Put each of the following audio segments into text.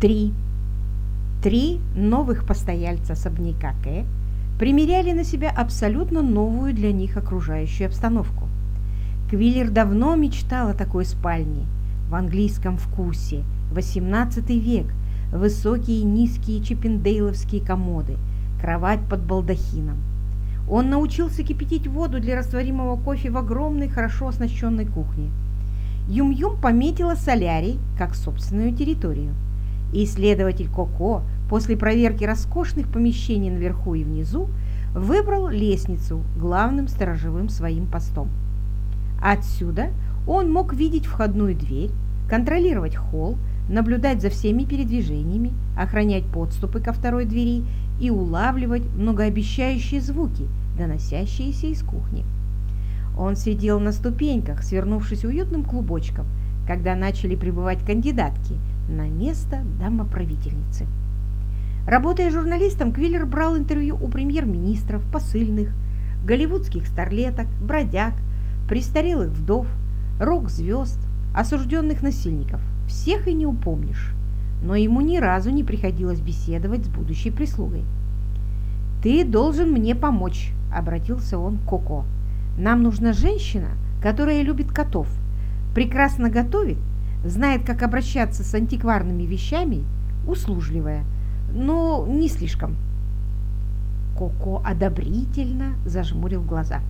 Три. Три новых постояльца особняка К примеряли на себя абсолютно новую для них окружающую обстановку. Квиллер давно мечтал о такой спальне в английском вкусе, 18 век, высокие и низкие чиппендейловские комоды, кровать под балдахином. Он научился кипятить воду для растворимого кофе в огромной, хорошо оснащенной кухне. Юм-Юм пометила солярий как собственную территорию. Исследователь Коко после проверки роскошных помещений наверху и внизу выбрал лестницу главным сторожевым своим постом. Отсюда он мог видеть входную дверь, контролировать холл, наблюдать за всеми передвижениями, охранять подступы ко второй двери и улавливать многообещающие звуки, доносящиеся из кухни. Он сидел на ступеньках, свернувшись уютным клубочком, когда начали прибывать кандидатки на место домоправительницы. Работая журналистом, Квиллер брал интервью у премьер-министров, посыльных, голливудских старлеток, бродяг, престарелых вдов, рок-звезд, осужденных насильников. Всех и не упомнишь. Но ему ни разу не приходилось беседовать с будущей прислугой. «Ты должен мне помочь», — обратился он к Коко. «Нам нужна женщина, которая любит котов, прекрасно готовит, знает, как обращаться с антикварными вещами, услужливая» но не слишком. Коко одобрительно зажмурил глаза.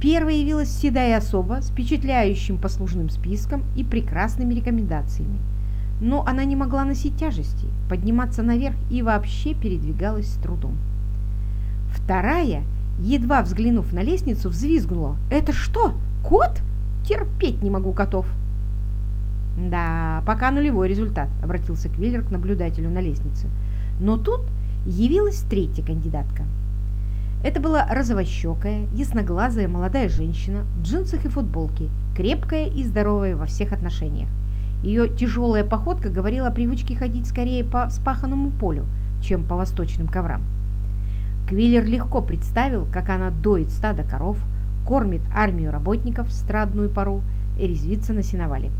Первой явилась седая особа с впечатляющим послужным списком и прекрасными рекомендациями. Но она не могла носить тяжести, подниматься наверх и вообще передвигалась с трудом. Вторая, едва взглянув на лестницу, взвизгнула. «Это что, кот? Терпеть не могу котов!» «Да, пока нулевой результат», — обратился Квиллер к наблюдателю на лестнице. Но тут явилась третья кандидатка. Это была розовощекая, ясноглазая молодая женщина в джинсах и футболке, крепкая и здоровая во всех отношениях. Ее тяжелая походка говорила о привычке ходить скорее по спаханному полю, чем по восточным коврам. Квиллер легко представил, как она доит стадо коров, кормит армию работников в страдную пару и резвится на сеновале.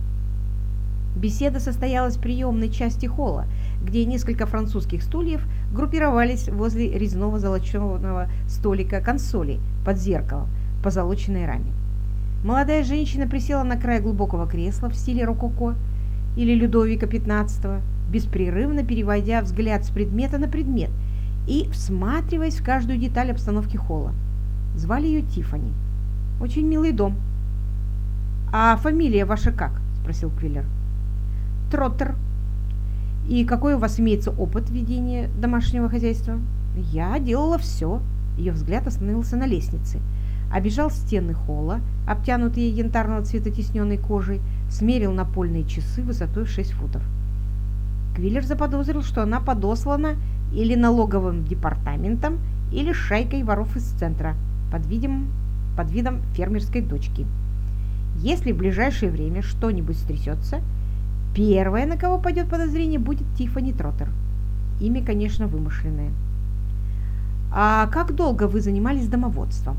Беседа состоялась в приемной части холла, где несколько французских стульев группировались возле резного золоченого столика консоли под зеркалом в позолоченной раме. Молодая женщина присела на край глубокого кресла в стиле рококо или Людовика XV, беспрерывно переводя взгляд с предмета на предмет и всматриваясь в каждую деталь обстановки холла. Звали ее Тифани. Очень милый дом. «А фамилия ваша как?» – спросил Квиллер. Троттер. И какой у вас имеется опыт ведения домашнего хозяйства? Я делала все. Ее взгляд остановился на лестнице. Обежал стены холла, обтянутые янтарного цвета тисненной кожей, смерил напольные часы высотой в 6 футов. Квиллер заподозрил, что она подослана или налоговым департаментом, или шайкой воров из центра, под, видим, под видом фермерской дочки. Если в ближайшее время что-нибудь стрясется, Первая, на кого пойдет подозрение, будет Тиффани Троттер. Имя, конечно, вымышленное. «А как долго вы занимались домоводством?»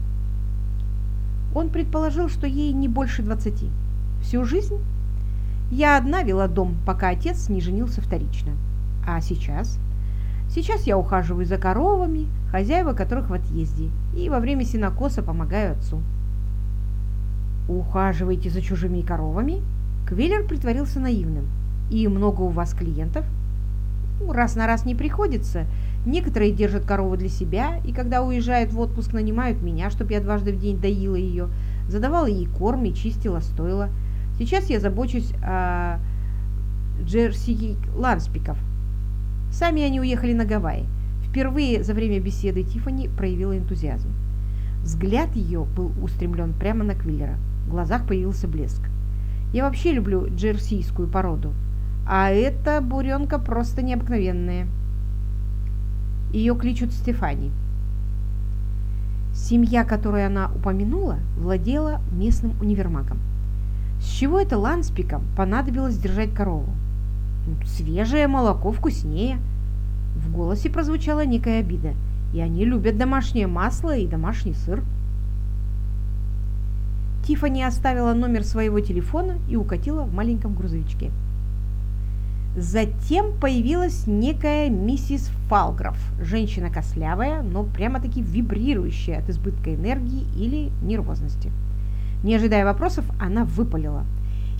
Он предположил, что ей не больше двадцати. «Всю жизнь?» «Я одна вела дом, пока отец не женился вторично. А сейчас?» «Сейчас я ухаживаю за коровами, хозяева которых в отъезде, и во время синокоса помогаю отцу». «Ухаживаете за чужими коровами?» Квиллер притворился наивным. «И много у вас клиентов?» ну, «Раз на раз не приходится. Некоторые держат корову для себя, и когда уезжают в отпуск, нанимают меня, чтобы я дважды в день доила ее, задавала ей корм и чистила стойла. Сейчас я забочусь о Джерси Ланспиков. Сами они уехали на Гавайи. Впервые за время беседы Тифани проявила энтузиазм. Взгляд ее был устремлен прямо на Квиллера. В глазах появился блеск. Я вообще люблю джерсийскую породу. А эта буренка просто необыкновенная. Ее кличут Стефани. Семья, которую она упомянула, владела местным универмагом. С чего это ланспикам понадобилось держать корову? Свежее молоко вкуснее. В голосе прозвучала некая обида. И они любят домашнее масло и домашний сыр. Тиффани оставила номер своего телефона и укатила в маленьком грузовичке. Затем появилась некая миссис Фалграф, женщина кослявая, но прямо-таки вибрирующая от избытка энергии или нервозности. Не ожидая вопросов, она выпалила.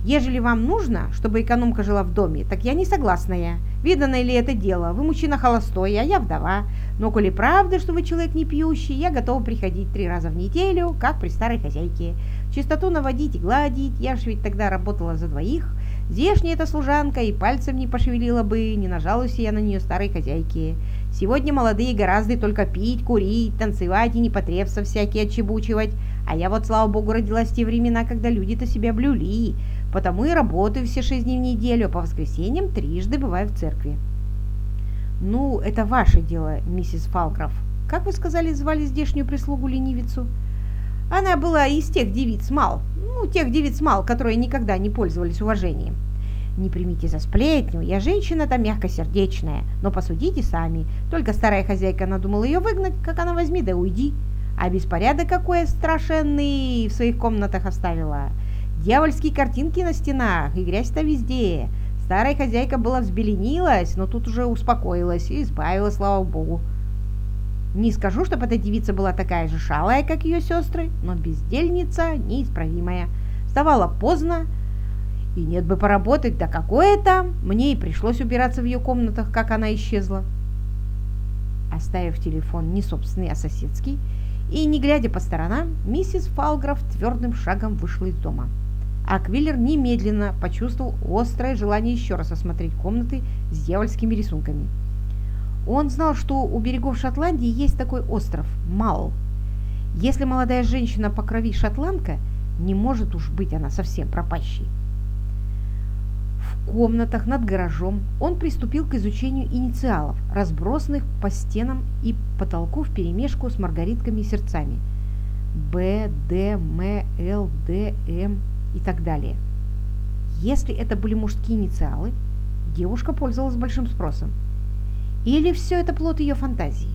«Ежели вам нужно, чтобы экономка жила в доме, так я не согласная. Видано ли это дело? Вы мужчина холостой, а я вдова. Но коли правда, что вы человек не пьющий, я готова приходить три раза в неделю, как при старой хозяйке. Чистоту наводить и гладить, я ж ведь тогда работала за двоих». Здешняя эта служанка и пальцем не пошевелила бы, не нажалась я на нее старой хозяйки. Сегодня молодые гораздо только пить, курить, танцевать и непотребства всякие отчебучивать. А я вот, слава богу, родилась в те времена, когда люди-то себя блюли. Потому и работаю все шесть дней в неделю, а по воскресеньям трижды бываю в церкви. Ну, это ваше дело, миссис Фалграф. Как вы сказали, звали здешнюю прислугу-ленивицу? Она была из тех девиц мал, ну, тех девиц мал, которые никогда не пользовались уважением. Не примите за сплетню, я женщина-то мягкосердечная, но посудите сами. Только старая хозяйка надумала ее выгнать, как она возьми да уйди. А беспорядок какой страшенный в своих комнатах оставила. Дьявольские картинки на стенах, и грязь-то везде. Старая хозяйка была взбеленилась, но тут уже успокоилась и избавилась, слава богу. Не скажу, чтобы эта девица была такая же шалая, как ее сестры, но бездельница неисправимая. Вставала поздно, и нет бы поработать, да какое там. Мне и пришлось убираться в ее комнатах, как она исчезла. Оставив телефон не собственный, а соседский, и не глядя по сторонам, миссис Фалграф твердым шагом вышла из дома. А Квиллер немедленно почувствовал острое желание еще раз осмотреть комнаты с дьявольскими рисунками – он знал, что у берегов Шотландии есть такой остров – Мал. Если молодая женщина по крови шотландка, не может уж быть она совсем пропащей. Комнатах над гаражом он приступил к изучению инициалов, разбросанных по стенам и потолку в перемешку с маргаритками и сердцами. Б, Д, М, Л, Д, М и так далее. Если это были мужские инициалы, девушка пользовалась большим спросом – или все это плод ее фантазии?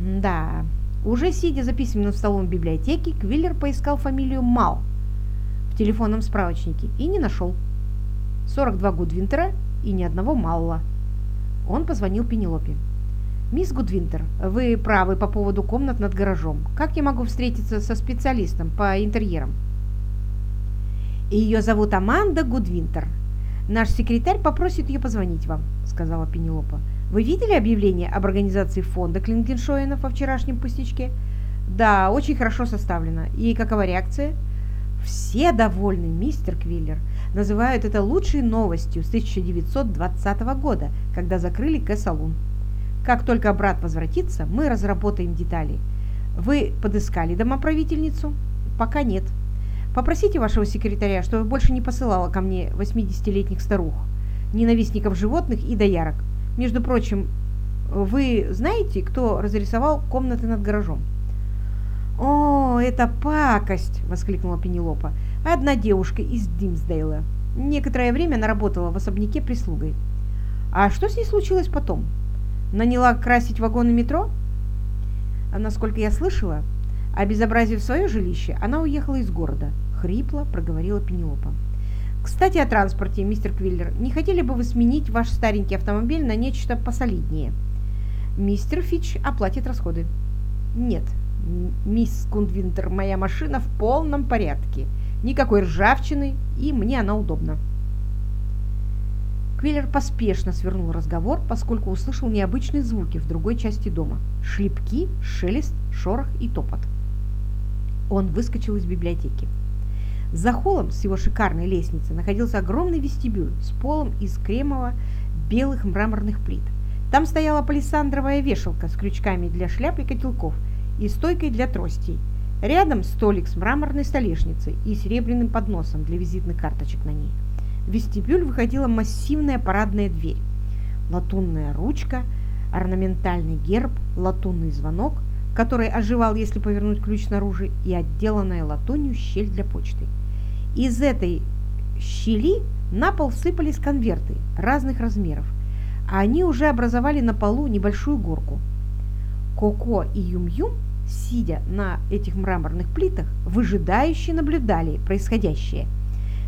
Да, уже сидя за письменным столом в библиотеке, Квиллер поискал фамилию Мал телефонном справочнике и не нашел. 42 Гудвинтера и ни одного Малла. Он позвонил Пенелопе. «Мисс Гудвинтер, вы правы по поводу комнат над гаражом. Как я могу встретиться со специалистом по интерьерам?» «Ее зовут Аманда Гудвинтер. Наш секретарь попросит ее позвонить вам сказала Пенелопа. «Вы видели объявление об организации фонда Клинкеншоинов во вчерашнем пустячке?» «Да, очень хорошо составлено. И какова реакция?» «Все довольны, мистер Квиллер. Называют это лучшей новостью с 1920 года, когда закрыли К-салун. Как только брат возвратится, мы разработаем детали. Вы подыскали домоправительницу?» «Пока нет. Попросите вашего секретаря, чтобы больше не посылала ко мне 80-летних старух ненавистников животных и доярок. Между прочим, вы знаете, кто разрисовал комнаты над гаражом? «О, это пакость!» – воскликнула Пенелопа. «Одна девушка из Димсдейла. Некоторое время она работала в особняке прислугой. А что с ней случилось потом? Наняла красить вагоны метро? А насколько я слышала, обезобразив свое жилище, она уехала из города», – хрипло проговорила Пенелопа. Кстати, о транспорте, мистер Квиллер. Не хотели бы вы сменить ваш старенький автомобиль на нечто посолиднее? Мистер Фич оплатит расходы. Нет, мисс Кундвинтер, моя машина в полном порядке. Никакой ржавчины, и мне она удобна. Квиллер поспешно свернул разговор, поскольку услышал необычные звуки в другой части дома. Шлепки, шелест, шорох и топот. Он выскочил из библиотеки. За холлом с его шикарной лестницы находился огромный вестибюль с полом из кремово-белых мраморных плит. Там стояла палисандровая вешалка с крючками для шляп и котелков и стойкой для тростей. Рядом столик с мраморной столешницей и серебряным подносом для визитных карточек на ней. В вестибюль выходила массивная парадная дверь. Латунная ручка, орнаментальный герб, латунный звонок, который оживал, если повернуть ключ снаружи, и отделанная латунью щель для почты. Из этой щели на пол сыпались конверты разных размеров, а они уже образовали на полу небольшую горку. Коко и Юм-Юм, сидя на этих мраморных плитах, выжидающе наблюдали происходящее.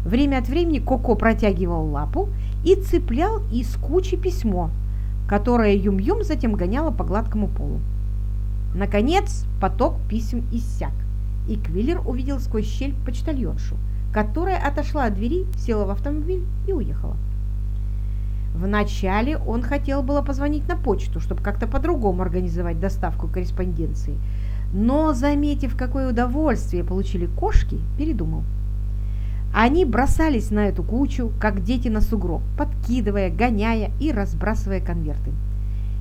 Время от времени Коко протягивал лапу и цеплял из кучи письмо, которое Юм-Юм затем гоняла по гладкому полу. Наконец поток писем иссяк, и Квиллер увидел сквозь щель почтальоншу, которая отошла от двери, села в автомобиль и уехала. Вначале он хотел было позвонить на почту, чтобы как-то по-другому организовать доставку корреспонденции, но, заметив, какое удовольствие получили кошки, передумал. Они бросались на эту кучу, как дети на сугроб, подкидывая, гоняя и разбрасывая конверты.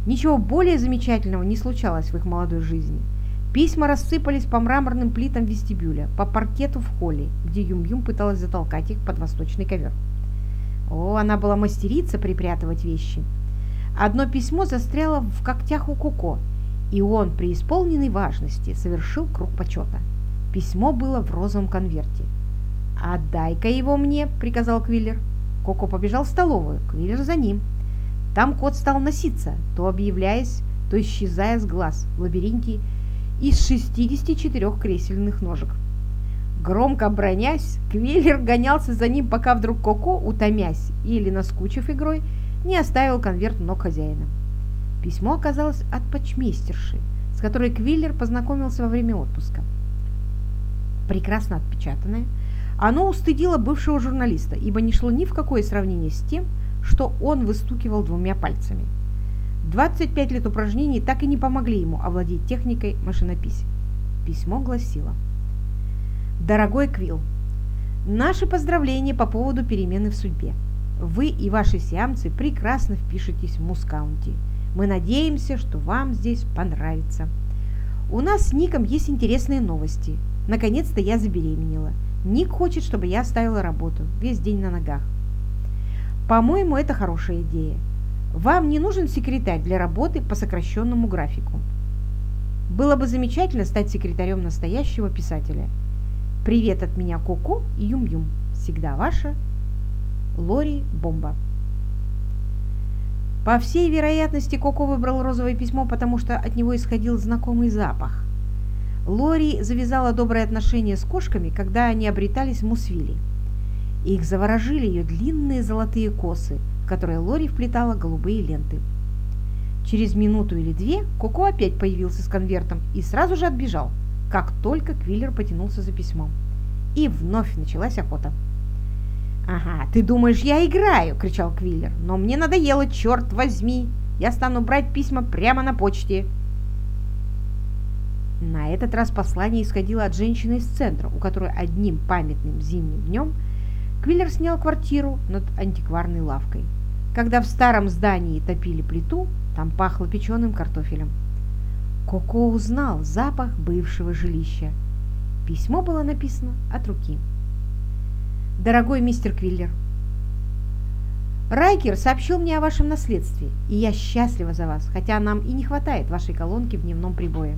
Ничего более замечательного не случалось в их молодой жизни. Письма рассыпались по мраморным плитам вестибюля, по паркету в холле, где Юм-Юм пыталась затолкать их под восточный ковер. О, она была мастерица припрятывать вещи. Одно письмо застряло в когтях у Куко, и он, при исполненной важности, совершил круг почета. Письмо было в розовом конверте. «Отдай-ка его мне», — приказал Квиллер. Коко побежал в столовую, Квиллер за ним. Там кот стал носиться, то объявляясь, то исчезая с глаз в лабиринте из 64 кресельных ножек. Громко бронясь, Квиллер гонялся за ним, пока вдруг Коко, утомясь или наскучив игрой, не оставил конверт ног хозяина. Письмо оказалось от почмейстерши, с которой Квиллер познакомился во время отпуска. Прекрасно отпечатанное, оно устыдило бывшего журналиста, ибо не шло ни в какое сравнение с тем, что он выстукивал двумя пальцами. 25 лет упражнений так и не помогли ему овладеть техникой машинописи. Письмо гласило «Дорогой Квилл, наши поздравления по поводу перемены в судьбе. Вы и ваши сиамцы прекрасно впишетесь в Мускаунти. Мы надеемся, что вам здесь понравится. У нас с Ником есть интересные новости. Наконец-то я забеременела. Ник хочет, чтобы я оставила работу, весь день на ногах. По-моему, это хорошая идея. Вам не нужен секретарь для работы по сокращенному графику. Было бы замечательно стать секретарем настоящего писателя. Привет от меня Коко и Юм-Юм. Всегда ваша Лори Бомба. По всей вероятности, Коко выбрал розовое письмо, потому что от него исходил знакомый запах – Лори завязала добрые отношения с кошками, когда они обретались в Мусвиле. Их заворожили ее длинные золотые косы, в которые Лори вплетала голубые ленты. Через минуту или две Коко опять появился с конвертом и сразу же отбежал, как только Квиллер потянулся за письмом. И вновь началась охота. «Ага, ты думаешь, я играю!» – кричал Квиллер. «Но мне надоело, черт возьми! Я стану брать письма прямо на почте!» На этот раз послание исходило от женщины из центра, у которой одним памятным зимним днем Квиллер снял квартиру над антикварной лавкой. Когда в старом здании топили плиту, там пахло печеным картофелем. Коко узнал запах бывшего жилища. Письмо было написано от руки. «Дорогой мистер Квиллер, Райкер сообщил мне о вашем наследстве, и я счастлива за вас, хотя нам и не хватает вашей колонки в дневном прибое.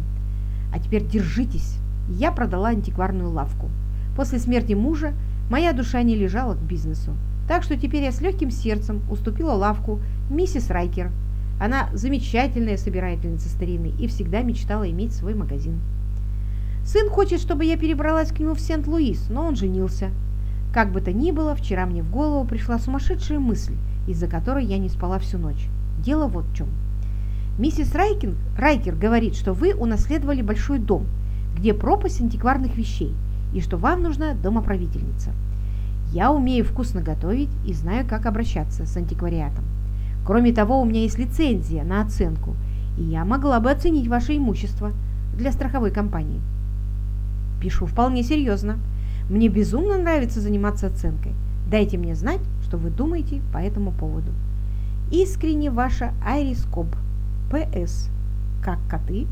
А теперь держитесь. Я продала антикварную лавку. После смерти мужа моя душа не лежала к бизнесу. Так что теперь я с легким сердцем уступила лавку миссис Райкер. Она замечательная собирательница старины и всегда мечтала иметь свой магазин. Сын хочет, чтобы я перебралась к нему в Сент-Луис, но он женился. Как бы то ни было, вчера мне в голову пришла сумасшедшая мысль, из-за которой я не спала всю ночь. Дело вот в чем. Миссис Райкин, Райкер говорит, что вы унаследовали большой дом, где пропасть антикварных вещей, и что вам нужна домоправительница. Я умею вкусно готовить и знаю, как обращаться с антиквариатом. Кроме того, у меня есть лицензия на оценку, и я могла бы оценить ваше имущество для страховой компании. Пишу вполне серьезно. Мне безумно нравится заниматься оценкой. Дайте мне знать, что вы думаете по этому поводу. Искренне ваша Айрис Коб. П.С. Как коты?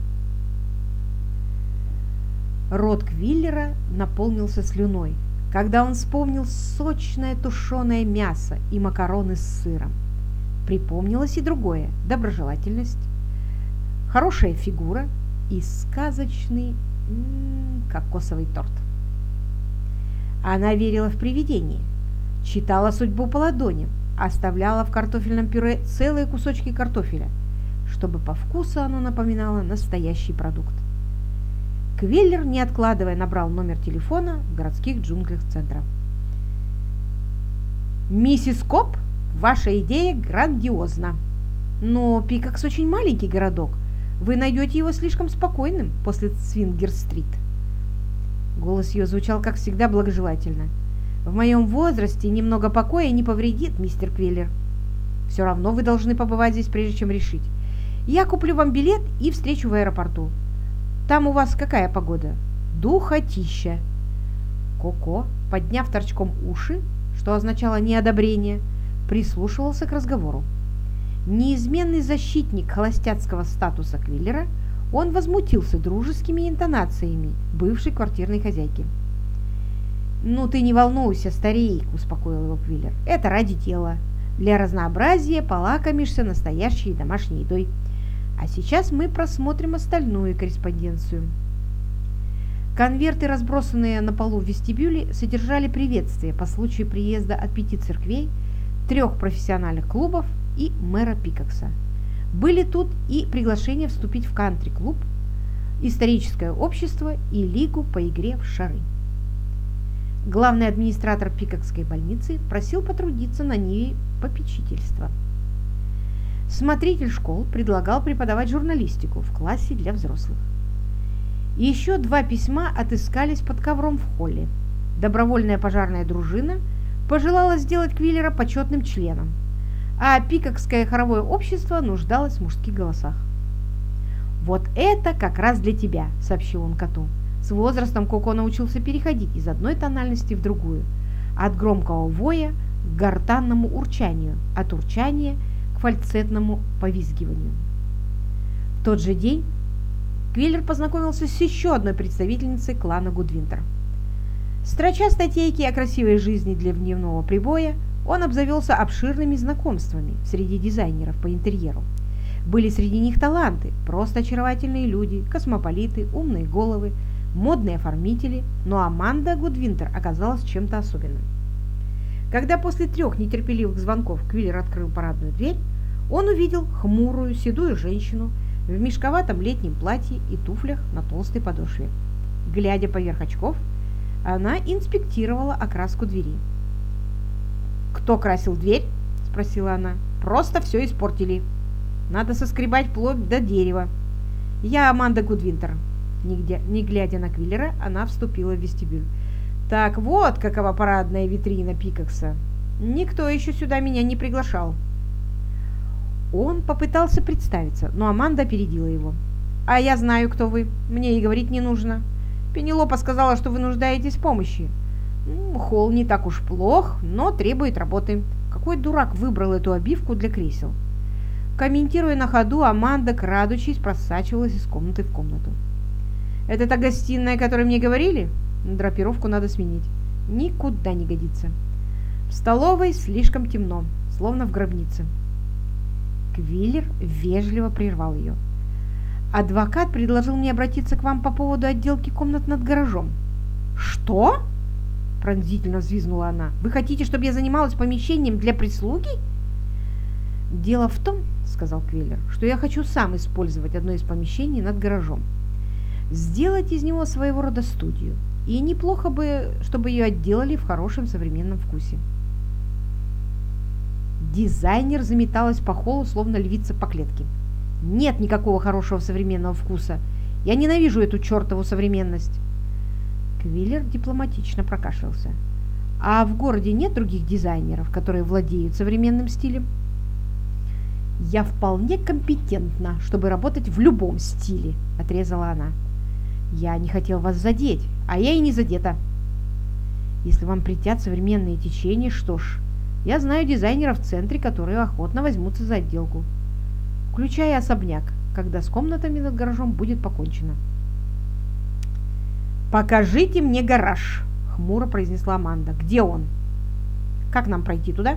Рот Квиллера наполнился слюной, когда он вспомнил сочное тушеное мясо и макароны с сыром. Припомнилось и другое – доброжелательность, хорошая фигура и сказочный м -м, кокосовый торт. Она верила в привидения, читала судьбу по ладоням, оставляла в картофельном пюре целые кусочки картофеля – чтобы по вкусу оно напоминало настоящий продукт. Квеллер, не откладывая, набрал номер телефона в городских джунглях центра. «Миссис Коп, ваша идея грандиозна. Но Пикакс очень маленький городок. Вы найдете его слишком спокойным после Свингер-стрит». Голос ее звучал, как всегда, благожелательно. «В моем возрасте немного покоя не повредит, мистер Квиллер. Все равно вы должны побывать здесь, прежде чем решить. Я куплю вам билет и встречу в аэропорту. Там у вас какая погода? Духотища!» Коко, подняв торчком уши, что означало неодобрение, прислушивался к разговору. Неизменный защитник холостяцкого статуса Квиллера, он возмутился дружескими интонациями бывшей квартирной хозяйки. «Ну ты не волнуйся, старик», – успокоил его Квиллер. «Это ради тела. Для разнообразия полакомишься настоящей домашней едой. А сейчас мы просмотрим остальную корреспонденцию». Конверты, разбросанные на полу в вестибюле, содержали приветствие по случаю приезда от пяти церквей, трех профессиональных клубов и мэра Пикакса. Были тут и приглашения вступить в кантри-клуб, историческое общество и лигу по игре в шары. Главный администратор Пикакской больницы просил потрудиться на ниве попечительства. Смотритель школ предлагал преподавать журналистику в классе для взрослых. Еще два письма отыскались под ковром в холле. Добровольная пожарная дружина пожелала сделать Квиллера почетным членом, а Пикокское хоровое общество нуждалось в мужских голосах. «Вот это как раз для тебя», — сообщил он коту. С возрастом Коко научился переходить из одной тональности в другую, от громкого воя к гортанному урчанию, от урчания к фальцетному повизгиванию. В тот же день Квиллер познакомился с еще одной представительницей клана Гудвинтер. Строча статейки о красивой жизни для дневного прибоя, он обзавелся обширными знакомствами среди дизайнеров по интерьеру. Были среди них таланты, просто очаровательные люди, космополиты, умные головы, модные оформители, но Аманда Гудвинтер оказалась чем-то особенным. Когда после трех нетерпеливых звонков Квиллер открыл парадную дверь, он увидел хмурую седую женщину в мешковатом летнем платье и туфлях на толстой подошве. Глядя поверх очков, она инспектировала окраску двери. «Кто красил дверь?» – спросила она. «Просто все испортили. Надо соскребать вплоть до дерева. Я Аманда Гудвинтер». Не глядя на Квиллера, она вступила в вестибюль. «Так вот, какова парадная витрина Пикакса. Никто еще сюда меня не приглашал». Он попытался представиться, но Аманда опередила его. «А я знаю, кто вы. Мне и говорить не нужно. Пенелопа сказала, что вы нуждаетесь в помощи. Холл не так уж плох, но требует работы. Какой дурак выбрал эту обивку для кресел?» Комментируя на ходу, Аманда, крадучись, просачивалась из комнаты в комнату. «Это та гостиная, о которой мне говорили? Драпировку надо сменить. Никуда не годится. В столовой слишком темно, словно в гробнице». Квиллер вежливо прервал ее. «Адвокат предложил мне обратиться к вам по поводу отделки комнат над гаражом». «Что?» – пронзительно взвизгнула она. «Вы хотите, чтобы я занималась помещением для прислуги?» «Дело в том, – сказал Квиллер, – что я хочу сам использовать одно из помещений над гаражом. Сделать из него своего рода студию. И неплохо бы, чтобы ее отделали в хорошем современном вкусе». Дизайнер заметалась по холлу, словно львица по клетке. Нет никакого хорошего современного вкуса. Я ненавижу эту чертову современность. Квиллер дипломатично прокашлялся. А в городе нет других дизайнеров, которые владеют современным стилем? Я вполне компетентна, чтобы работать в любом стиле, отрезала она. Я не хотел вас задеть, а я и не задета. Если вам притят современные течения, что ж, я знаю дизайнеров в центре, которые охотно возьмутся за отделку, включая особняк, когда с комнатами над гаражом будет покончено. «Покажите мне гараж», — хмуро произнесла Аманда. «Где он? Как нам пройти туда?»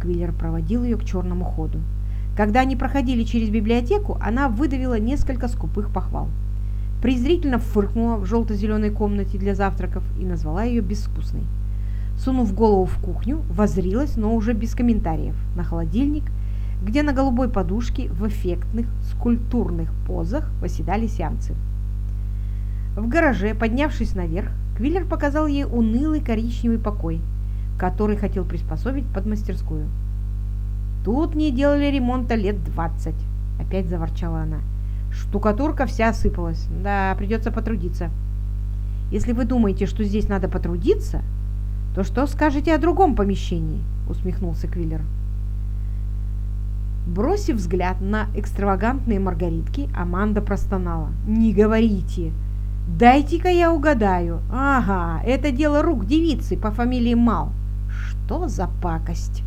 Квиллер проводил ее к черному ходу. Когда они проходили через библиотеку, она выдавила несколько скупых похвал. Презрительно фыркнула в желто-зеленой комнате для завтраков и назвала ее безвкусной. Сунув голову в кухню, возрилась, но уже без комментариев, на холодильник, где на голубой подушке в эффектных скульптурных позах восседали сиамцы. В гараже, поднявшись наверх, Квиллер показал ей унылый коричневый покой, который хотел приспособить под мастерскую. «Тут не делали ремонта лет двадцать», — опять заворчала она. «Штукатурка вся осыпалась. Да, придется потрудиться». «Если вы думаете, что здесь надо потрудиться, то что скажете о другом помещении?» — усмехнулся Квиллер. Бросив взгляд на экстравагантные маргаритки, Аманда простонала. «Не говорите! Дайте-ка я угадаю. Ага, это дело рук девицы по фамилии Мал. Что за пакость?»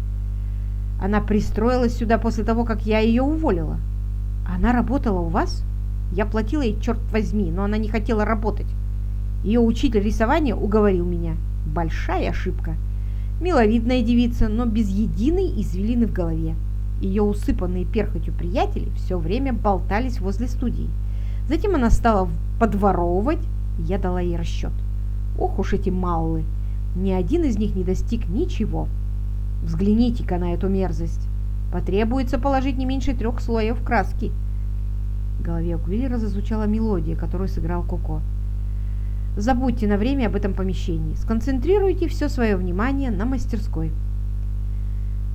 Она пристроилась сюда после того, как я ее уволила. Она работала у вас? Я платила ей, черт возьми, но она не хотела работать. Ее учитель рисования уговорил меня. Большая ошибка. Миловидная девица, но без единой извилины в голове. Ее усыпанные перхотью приятели все время болтались возле студии. Затем она стала подворовывать, я дала ей расчет. Ох уж эти маллы! Ни один из них не достиг ничего. Взгляните-ка на эту мерзость. Потребуется положить не меньше трех слоев краски. В голове у Квиллера зазвучала мелодия, которую сыграл Коко. Забудьте на время об этом помещении. Сконцентрируйте все свое внимание на мастерской.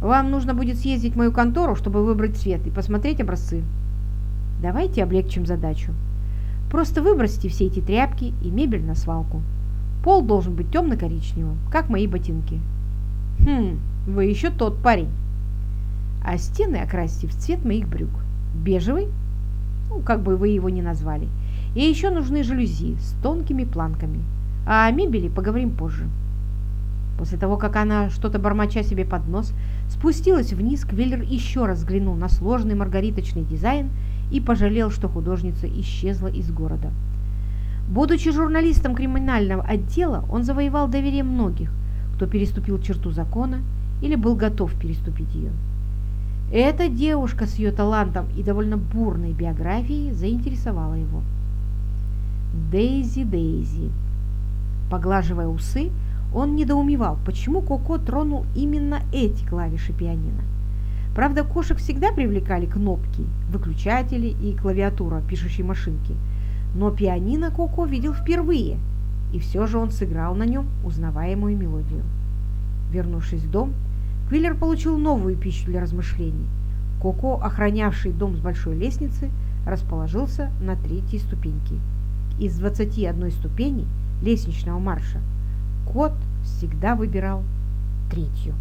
Вам нужно будет съездить в мою контору, чтобы выбрать цвет и посмотреть образцы. Давайте облегчим задачу. Просто выбросьте все эти тряпки и мебель на свалку. Пол должен быть темно-коричневым, как мои ботинки. Хм, вы еще тот парень. А стены окрасьте в цвет моих брюк. Бежевый, ну, как бы вы его ни назвали. И еще нужны жалюзи с тонкими планками. А о мебели поговорим позже. После того, как она, что-то бормоча себе под нос, спустилась вниз, Квиллер еще раз взглянул на сложный маргариточный дизайн и пожалел, что художница исчезла из города. Будучи журналистом криминального отдела, он завоевал доверие многих, кто переступил черту закона или был готов переступить ее. Эта девушка с ее талантом и довольно бурной биографией заинтересовала его. Дейзи Дейзи. Поглаживая усы, он недоумевал, почему Коко тронул именно эти клавиши пианино. Правда, кошек всегда привлекали кнопки, выключатели и клавиатура пишущей машинки, но пианино Коко видел впервые, и все же он сыграл на нем узнаваемую мелодию. Вернувшись в дом, Квиллер получил новую пищу для размышлений. Коко, охранявший дом с большой лестницы, расположился на третьей ступеньке. Из 21 ступеней лестничного марша кот всегда выбирал третью.